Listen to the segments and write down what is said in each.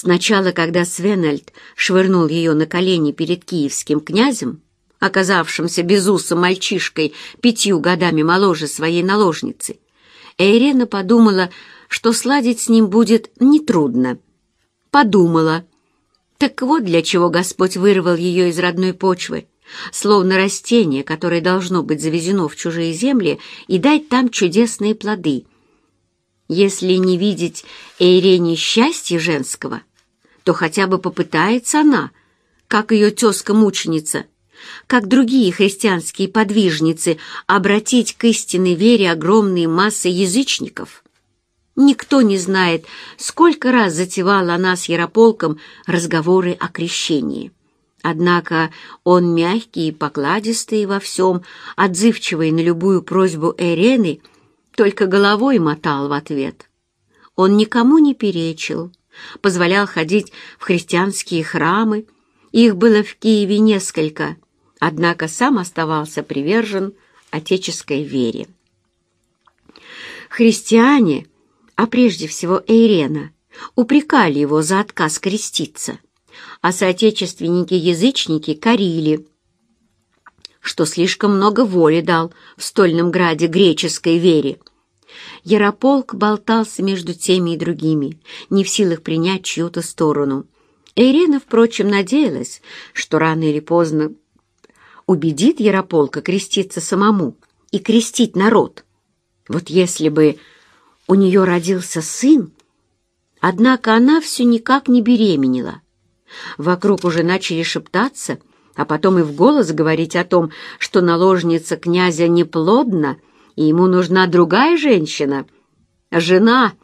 Сначала, когда Свенальд швырнул ее на колени перед киевским князем, оказавшимся безусым мальчишкой пятью годами моложе своей наложницы, Эйрена подумала, что сладить с ним будет нетрудно. Подумала. Так вот для чего Господь вырвал ее из родной почвы, словно растение, которое должно быть завезено в чужие земли и дать там чудесные плоды. Если не видеть Эйрене счастья женского, то хотя бы попытается она, как ее тезка-мученица, как другие христианские подвижницы, обратить к истинной вере огромные массы язычников. Никто не знает, сколько раз затевала она с Ярополком разговоры о крещении. Однако он мягкий и покладистый во всем, отзывчивый на любую просьбу Эрены, только головой мотал в ответ. Он никому не перечил, позволял ходить в христианские храмы, их было в Киеве несколько, однако сам оставался привержен отеческой вере. Христиане, а прежде всего Эйрена, упрекали его за отказ креститься, а соотечественники-язычники корили, что слишком много воли дал в стольном граде греческой вере. Ярополк болтался между теми и другими, не в силах принять чью-то сторону. Ирина, впрочем, надеялась, что рано или поздно убедит Ярополка креститься самому и крестить народ. Вот если бы у нее родился сын, однако она все никак не беременела. Вокруг уже начали шептаться, а потом и в голос говорить о том, что наложница князя неплодна, и ему нужна другая женщина. Жена,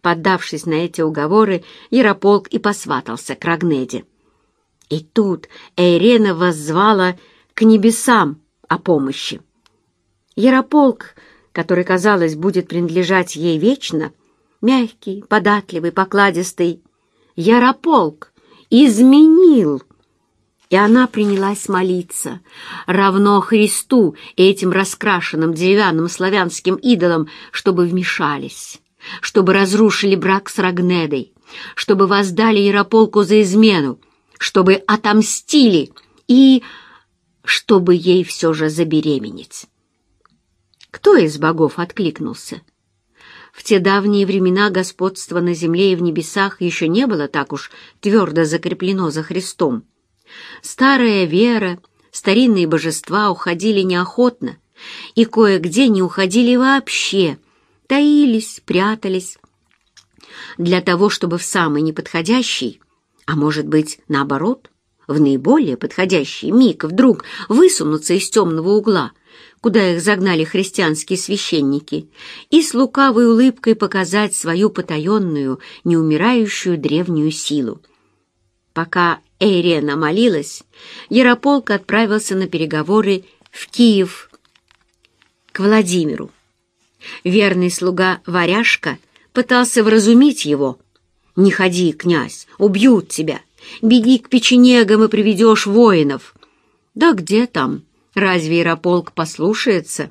поддавшись на эти уговоры, Ярополк и посватался к Рагнеде. И тут Эйрена воззвала к небесам о помощи. Ярополк, который, казалось, будет принадлежать ей вечно, мягкий, податливый, покладистый, Ярополк изменил. И она принялась молиться, равно Христу и этим раскрашенным деревянным славянским идолам, чтобы вмешались, чтобы разрушили брак с Рагнедой, чтобы воздали Ярополку за измену, чтобы отомстили и чтобы ей все же забеременеть. Кто из богов откликнулся? В те давние времена господство на земле и в небесах еще не было так уж твердо закреплено за Христом. Старая вера, старинные божества уходили неохотно, и кое-где не уходили вообще, таились, прятались, для того, чтобы в самый неподходящий, а может быть, наоборот, в наиболее подходящий миг вдруг высунуться из темного угла, куда их загнали христианские священники, и с лукавой улыбкой показать свою потаенную, неумирающую древнюю силу. Пока Эйрена молилась, Ярополк отправился на переговоры в Киев к Владимиру. Верный слуга Варяшка пытался вразумить его. «Не ходи, князь, убьют тебя!» Беги к печенегам и приведешь воинов. Да где там? Разве Ярополк послушается?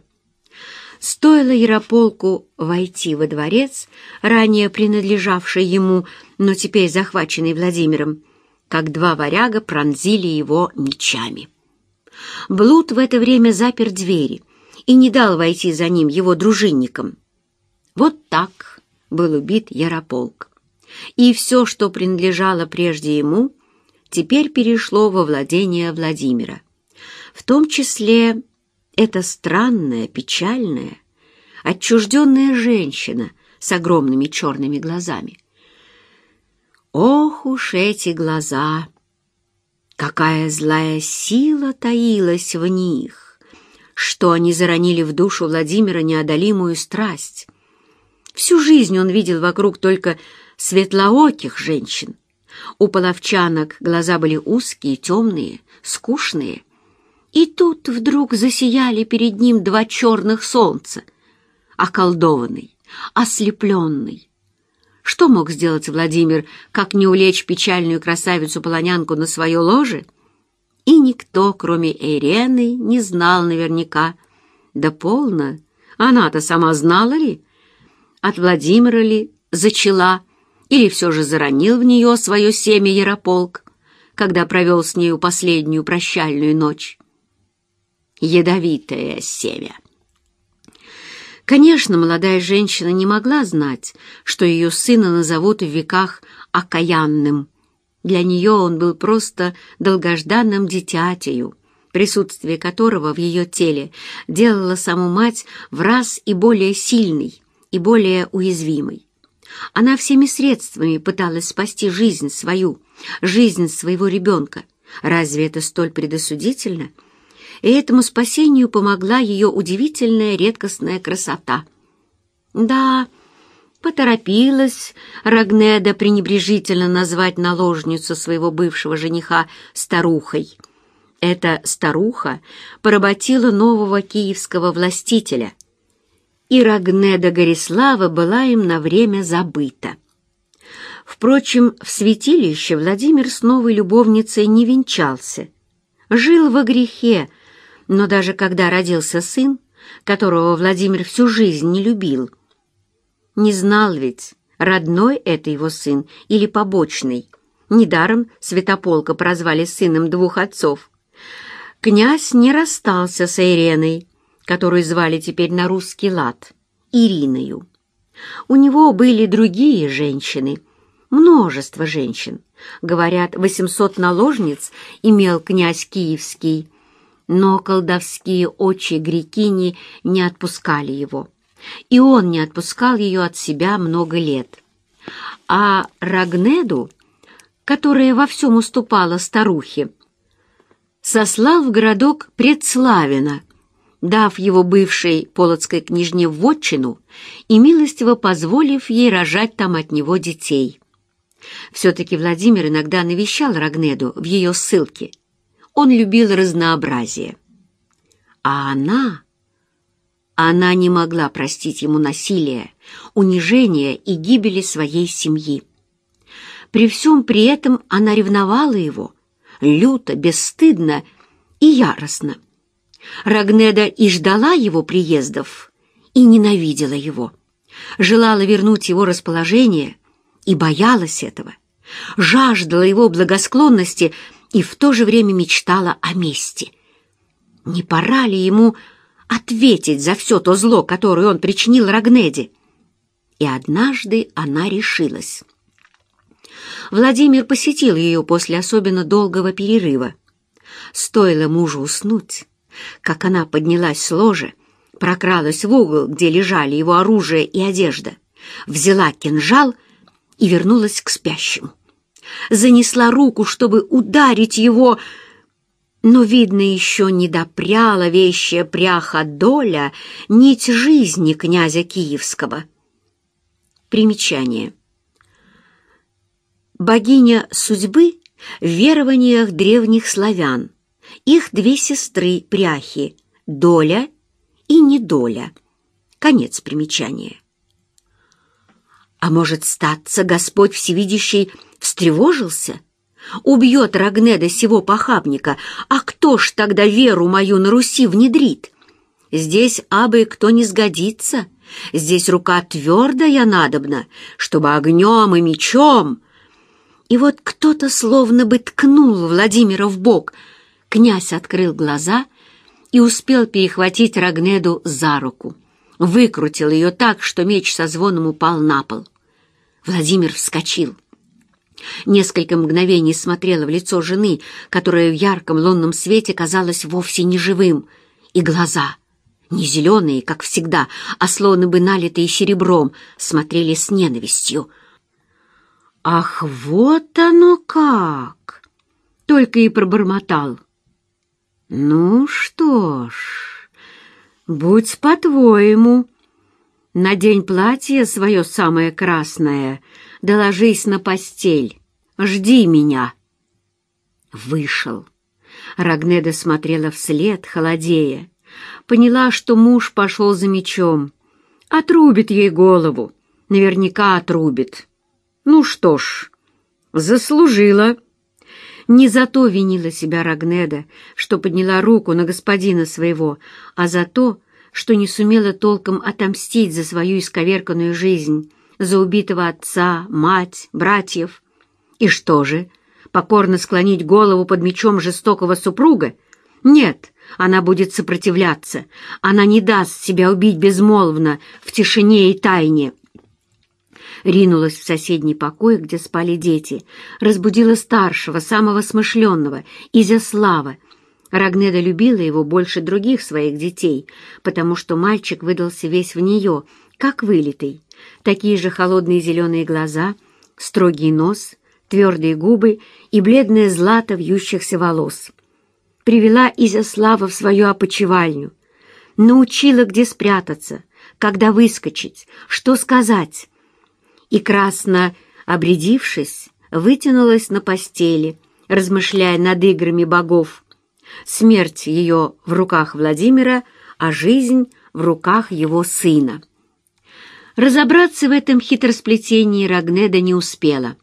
Стоило Ярополку войти во дворец, ранее принадлежавший ему, но теперь захваченный Владимиром, как два варяга пронзили его мечами. Блуд в это время запер двери и не дал войти за ним его дружинникам. Вот так был убит Ярополк и все, что принадлежало прежде ему, теперь перешло во владение Владимира. В том числе эта странная, печальная, отчужденная женщина с огромными черными глазами. Ох уж эти глаза! Какая злая сила таилась в них, что они заронили в душу Владимира неодолимую страсть. Всю жизнь он видел вокруг только светлооких женщин. У половчанок глаза были узкие, темные, скучные. И тут вдруг засияли перед ним два черных солнца, околдованный, ослепленный. Что мог сделать Владимир, как не улечь печальную красавицу-полонянку на свое ложе? И никто, кроме Ирены, не знал наверняка. Да полно, она-то сама знала ли? От Владимира ли зачала, или все же заронил в нее свое семя Ярополк, когда провел с нею последнюю прощальную ночь. Ядовитое семя. Конечно, молодая женщина не могла знать, что ее сына назовут в веках окаянным. Для нее он был просто долгожданным дитятею, присутствие которого в ее теле делало саму мать в раз и более сильной, и более уязвимой. Она всеми средствами пыталась спасти жизнь свою, жизнь своего ребенка. Разве это столь предосудительно? И этому спасению помогла ее удивительная редкостная красота. Да, поторопилась Рагнеда пренебрежительно назвать наложницу своего бывшего жениха старухой. Эта старуха поработила нового киевского властителя — и Рагнеда Горислава была им на время забыта. Впрочем, в святилище Владимир с новой любовницей не венчался. Жил во грехе, но даже когда родился сын, которого Владимир всю жизнь не любил, не знал ведь, родной это его сын или побочный. Недаром Святополка прозвали сыном двух отцов. Князь не расстался с Иреной, которую звали теперь на русский лад Ириною. У него были другие женщины, множество женщин. Говорят, восемьсот наложниц имел князь Киевский, но колдовские очи Грекини не отпускали его, и он не отпускал ее от себя много лет. А Рагнеду, которая во всем уступала старухе, сослал в городок Предславина — дав его бывшей полоцкой княжне вотчину и милостиво позволив ей рожать там от него детей. Все-таки Владимир иногда навещал Рагнеду в ее ссылке. Он любил разнообразие. А она... Она не могла простить ему насилие, унижение и гибели своей семьи. При всем при этом она ревновала его, люто, бесстыдно и яростно. Рагнеда и ждала его приездов, и ненавидела его. Желала вернуть его расположение и боялась этого. Жаждала его благосклонности и в то же время мечтала о мести. Не пора ли ему ответить за все то зло, которое он причинил Рагнеде? И однажды она решилась. Владимир посетил ее после особенно долгого перерыва. Стоило мужу уснуть, как она поднялась с ложа, прокралась в угол, где лежали его оружие и одежда, взяла кинжал и вернулась к спящему. Занесла руку, чтобы ударить его, но, видно, еще не допряла вещая пряха доля нить жизни князя Киевского. Примечание. Богиня судьбы в верованиях древних славян — их две сестры пряхи — Доля и Недоля. Конец примечания. А может, статься Господь Всевидящий встревожился? Убьет Рагнеда сего похабника, а кто ж тогда веру мою на Руси внедрит? Здесь абы кто не сгодится, здесь рука твердая надобна, чтобы огнем и мечом. И вот кто-то словно бы ткнул Владимира в бок — Князь открыл глаза и успел перехватить Рагнеду за руку. Выкрутил ее так, что меч со звоном упал на пол. Владимир вскочил. Несколько мгновений смотрела в лицо жены, которая в ярком лунном свете казалась вовсе не живым, и глаза, не зеленые, как всегда, а словно бы налитые серебром, смотрели с ненавистью. «Ах, вот оно как!» — только и пробормотал. «Ну что ж, будь по-твоему. Надень платье свое самое красное, да ложись на постель. Жди меня». Вышел. Рагнеда смотрела вслед, холодея. Поняла, что муж пошел за мечом. Отрубит ей голову. Наверняка отрубит. Ну что ж, заслужила. Не за то винила себя Рагнеда, что подняла руку на господина своего, а за то, что не сумела толком отомстить за свою исковерканную жизнь, за убитого отца, мать, братьев. И что же, покорно склонить голову под мечом жестокого супруга? Нет, она будет сопротивляться. Она не даст себя убить безмолвно, в тишине и тайне. Ринулась в соседний покой, где спали дети, разбудила старшего, самого смышленного, Изяслава. Рагнеда любила его больше других своих детей, потому что мальчик выдался весь в нее, как вылитый. Такие же холодные зеленые глаза, строгий нос, твердые губы и бледное злато вьющихся волос. Привела Изяслава в свою опочивальню, научила, где спрятаться, когда выскочить, что сказать. И красно обрядившись, вытянулась на постели, размышляя над играми богов. Смерть ее в руках Владимира, а жизнь в руках его сына. Разобраться в этом хитросплетении Рагнеда не успела.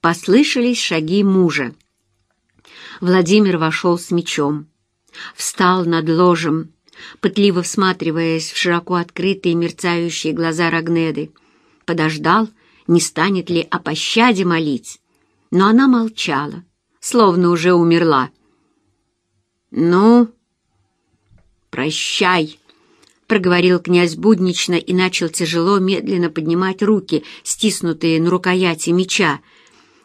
Послышались шаги мужа. Владимир вошел с мечом. Встал над ложем, пытливо всматриваясь в широко открытые мерцающие глаза Рагнеды. Подождал, не станет ли о пощаде молить. Но она молчала, словно уже умерла. «Ну, прощай!» Проговорил князь буднично и начал тяжело, медленно поднимать руки, стиснутые на рукояти меча.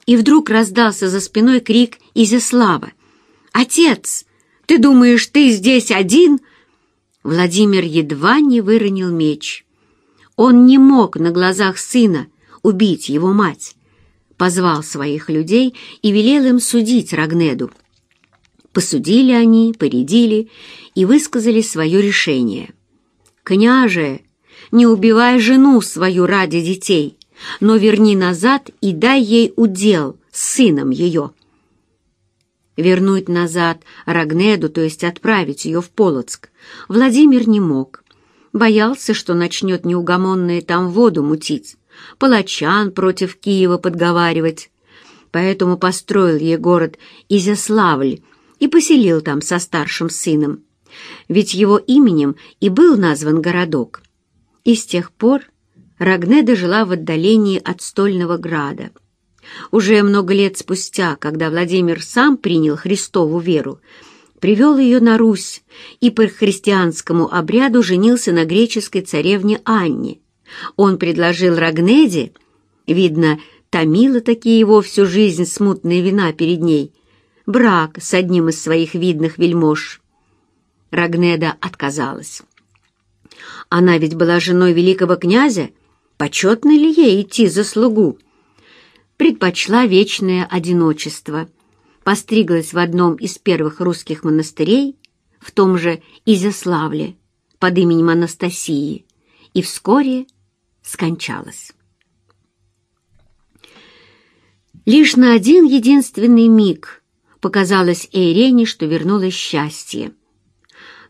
И вдруг раздался за спиной крик Изяслава. «Отец, ты думаешь, ты здесь один?» Владимир едва не выронил меч. Он не мог на глазах сына убить его мать. Позвал своих людей и велел им судить Рагнеду. Посудили они, поредили и высказали свое решение. «Княже, не убивай жену свою ради детей, но верни назад и дай ей удел с сыном ее». Вернуть назад Рагнеду, то есть отправить ее в Полоцк, Владимир не мог. Боялся, что начнет неугомонные там воду мутить, палачан против Киева подговаривать. Поэтому построил ей город Изяславль и поселил там со старшим сыном ведь его именем и был назван городок. И с тех пор Рагнеда жила в отдалении от Стольного Града. Уже много лет спустя, когда Владимир сам принял Христову веру, привел ее на Русь и по христианскому обряду женился на греческой царевне Анне. Он предложил Рагнеде, видно, томила такие его всю жизнь смутные вина перед ней, брак с одним из своих видных вельмож. Рагнеда отказалась. Она ведь была женой великого князя, почетно ли ей идти за слугу? Предпочла вечное одиночество, постриглась в одном из первых русских монастырей, в том же Изяславле, под именем Анастасии, и вскоре скончалась. Лишь на один единственный миг показалось Эйрене, что вернулось счастье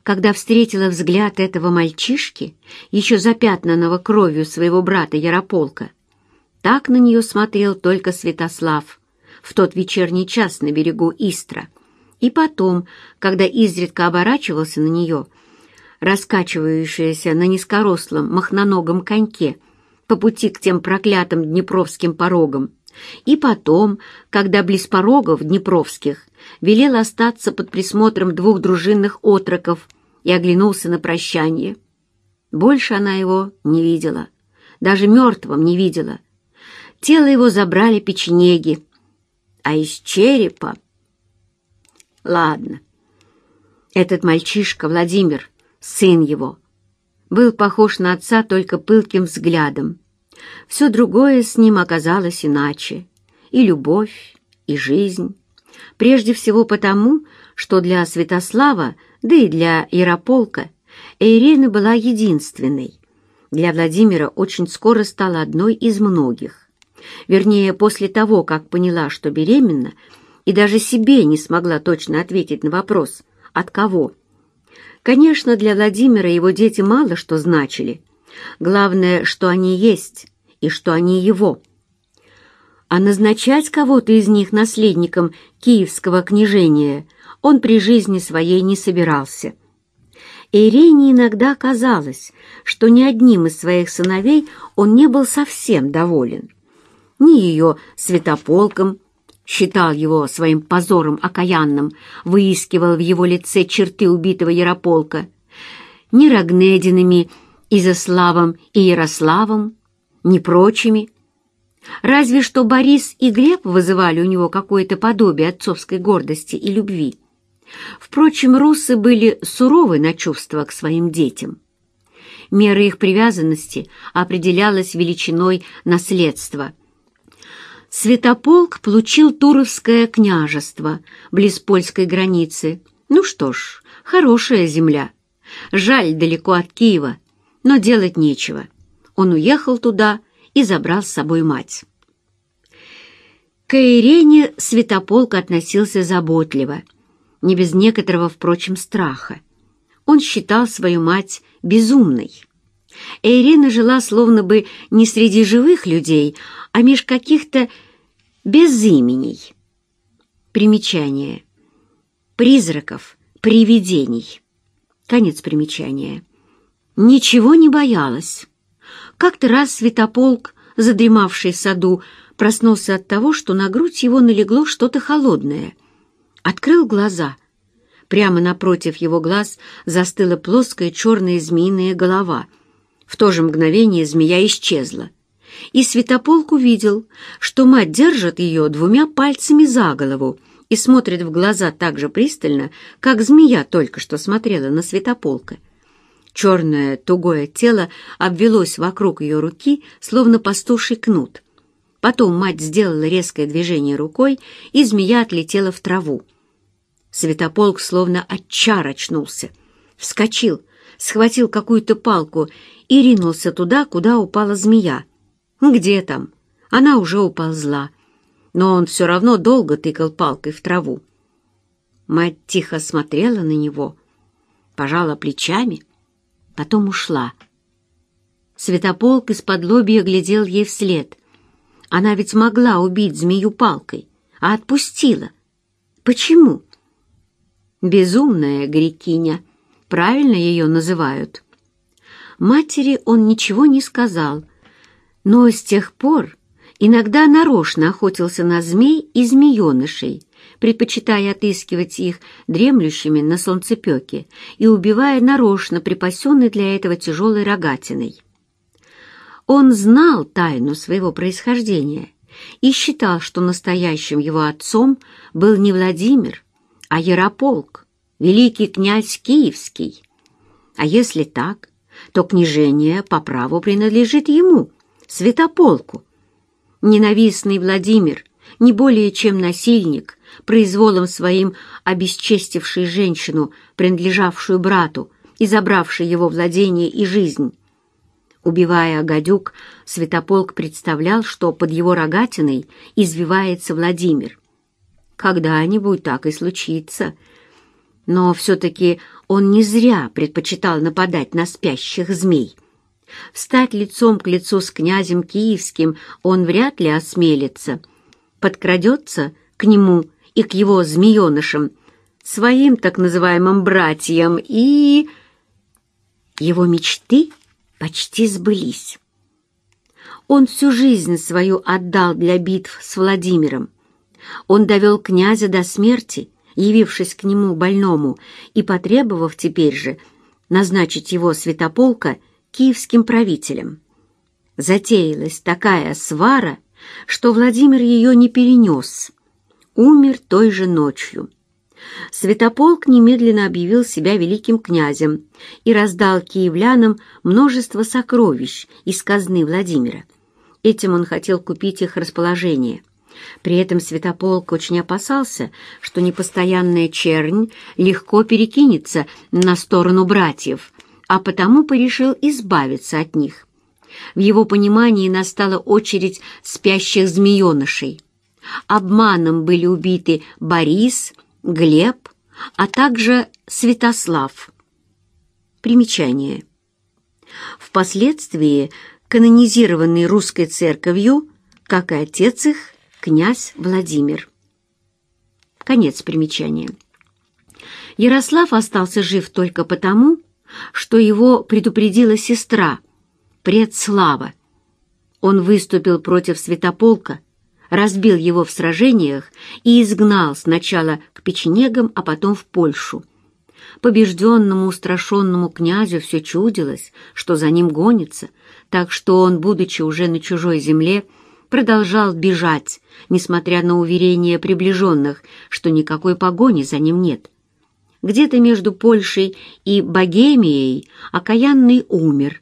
когда встретила взгляд этого мальчишки, еще запятнанного кровью своего брата Ярополка. Так на нее смотрел только Святослав в тот вечерний час на берегу Истра. И потом, когда изредка оборачивался на нее, раскачивающаяся на низкорослом махноногом коньке по пути к тем проклятым днепровским порогам, и потом, когда близ порогов днепровских велел остаться под присмотром двух дружинных отроков и оглянулся на прощание. Больше она его не видела, даже мертвым не видела. Тело его забрали печенеги, а из черепа... Ладно, этот мальчишка, Владимир, сын его, был похож на отца только пылким взглядом. Все другое с ним оказалось иначе. И любовь, и жизнь. Прежде всего потому, что для Святослава да и для Ярополка Ирина была единственной. Для Владимира очень скоро стала одной из многих. Вернее, после того, как поняла, что беременна, и даже себе не смогла точно ответить на вопрос «от кого?». Конечно, для Владимира его дети мало что значили. Главное, что они есть и что они его. А назначать кого-то из них наследником киевского княжения он при жизни своей не собирался. Ирине иногда казалось, что ни одним из своих сыновей он не был совсем доволен. Ни ее святополком, считал его своим позором окаянным, выискивал в его лице черты убитого Ярополка, ни Рогнединами, Изославом и Ярославом, ни прочими. Разве что Борис и Глеб вызывали у него какое-то подобие отцовской гордости и любви. Впрочем, русы были суровы на чувства к своим детям. Мера их привязанности определялась величиной наследства. Святополк получил Туровское княжество, близ польской границы. Ну что ж, хорошая земля. Жаль, далеко от Киева, но делать нечего. Он уехал туда и забрал с собой мать. К Ирене Святополк относился заботливо – не без некоторого, впрочем, страха. Он считал свою мать безумной. Ирина жила словно бы не среди живых людей, а меж каких-то безименей. Примечание. Призраков, привидений. Конец примечания. Ничего не боялась. Как-то раз Святополк, задремавший в саду, проснулся от того, что на грудь его налегло что-то холодное — открыл глаза. Прямо напротив его глаз застыла плоская черная змеиная голова. В то же мгновение змея исчезла. И Святополк увидел, что мать держит ее двумя пальцами за голову и смотрит в глаза так же пристально, как змея только что смотрела на Святополка. Черное тугое тело обвелось вокруг ее руки, словно пастуший кнут. Потом мать сделала резкое движение рукой, и змея отлетела в траву. Святополк словно от чар очнулся. Вскочил, схватил какую-то палку и ринулся туда, куда упала змея. Где там? Она уже уползла. Но он все равно долго тыкал палкой в траву. Мать тихо смотрела на него, пожала плечами, потом ушла. Святополк из-под лобья глядел ей вслед. Она ведь могла убить змею палкой, а отпустила. Почему? безумная грекиня, правильно ее называют. Матери он ничего не сказал, но с тех пор иногда нарочно охотился на змей и змеенышей, предпочитая отыскивать их дремлющими на солнцепеке и убивая нарочно припасенной для этого тяжелой рогатиной. Он знал тайну своего происхождения и считал, что настоящим его отцом был не Владимир, а Ярополк, великий князь Киевский. А если так, то княжение по праву принадлежит ему, святополку. Ненавистный Владимир, не более чем насильник, произволом своим обесчестивший женщину, принадлежавшую брату и забравший его владение и жизнь. Убивая гадюк, Святополк представлял, что под его рогатиной извивается Владимир — когда-нибудь так и случится. Но все-таки он не зря предпочитал нападать на спящих змей. Встать лицом к лицу с князем Киевским он вряд ли осмелится. Подкрадется к нему и к его змеенышам, своим так называемым братьям, и... Его мечты почти сбылись. Он всю жизнь свою отдал для битв с Владимиром. Он довел князя до смерти, явившись к нему больному и потребовав теперь же назначить его святополка киевским правителем. Затеялась такая свара, что Владимир ее не перенес. Умер той же ночью. Святополк немедленно объявил себя великим князем и раздал киевлянам множество сокровищ из казны Владимира. Этим он хотел купить их расположение – при этом Святополк очень опасался, что непостоянная чернь легко перекинется на сторону братьев, а потому порешил избавиться от них. В его понимании настала очередь спящих змеенышей. Обманом были убиты Борис, Глеб, а также Святослав. Примечание. Впоследствии канонизированный русской церковью, как и отец их, князь Владимир. Конец примечания. Ярослав остался жив только потому, что его предупредила сестра, предслава. Он выступил против Святополка, разбил его в сражениях и изгнал сначала к печенегам, а потом в Польшу. Побежденному, устрашенному князю все чудилось, что за ним гонится, так что он, будучи уже на чужой земле, продолжал бежать, несмотря на уверения приближенных, что никакой погони за ним нет. Где-то между Польшей и Богемией окаянный умер,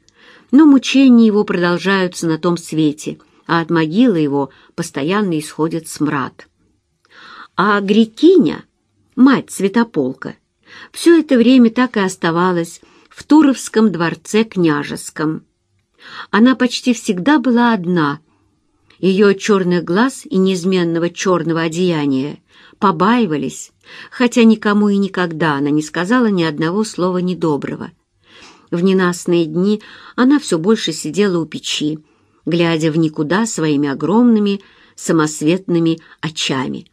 но мучения его продолжаются на том свете, а от могилы его постоянно исходит смрад. А Грекиня, мать Святополка, все это время так и оставалась в Туровском дворце княжеском. Она почти всегда была одна. Ее черных глаз и неизменного черного одеяния побаивались, хотя никому и никогда она не сказала ни одного слова недоброго. В ненастные дни она все больше сидела у печи, глядя в никуда своими огромными самосветными очами.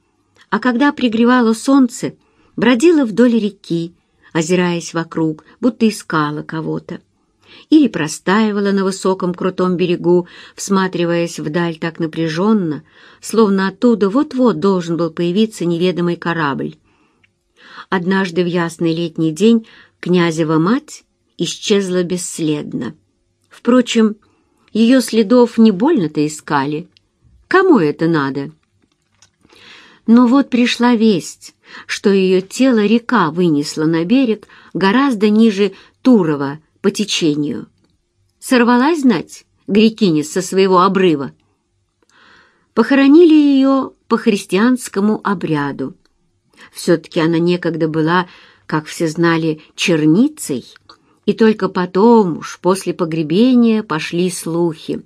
А когда пригревало солнце, бродила вдоль реки, озираясь вокруг, будто искала кого-то. Или простаивала на высоком крутом берегу, всматриваясь вдаль так напряженно, словно оттуда вот-вот должен был появиться неведомый корабль. Однажды в ясный летний день князева мать исчезла бесследно. Впрочем, ее следов не больно-то искали. Кому это надо? Но вот пришла весть, что ее тело река вынесла на берег гораздо ниже Турова по течению. Сорвалась, знать, Грекиня со своего обрыва. Похоронили ее по христианскому обряду. Все-таки она некогда была, как все знали, черницей, и только потом уж после погребения пошли слухи.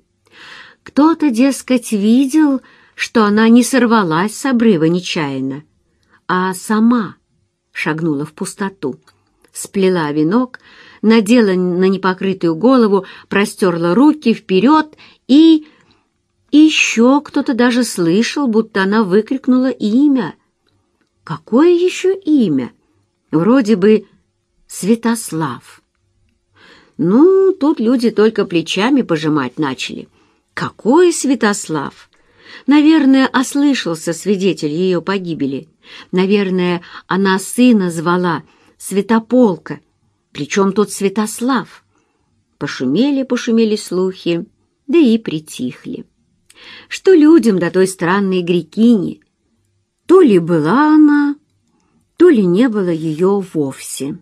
Кто-то, дескать, видел, что она не сорвалась с обрыва нечаянно, а сама шагнула в пустоту, сплела венок, надела на непокрытую голову, простерла руки вперед и... И еще кто-то даже слышал, будто она выкрикнула имя. Какое еще имя? Вроде бы Святослав. Ну, тут люди только плечами пожимать начали. Какой Святослав? Наверное, ослышался свидетель ее погибели. Наверное, она сына звала Святополка. Причем тут Святослав? Пошумели, пошумели слухи, да и притихли. Что людям до той странной грекини? То ли была она, то ли не было ее вовсе.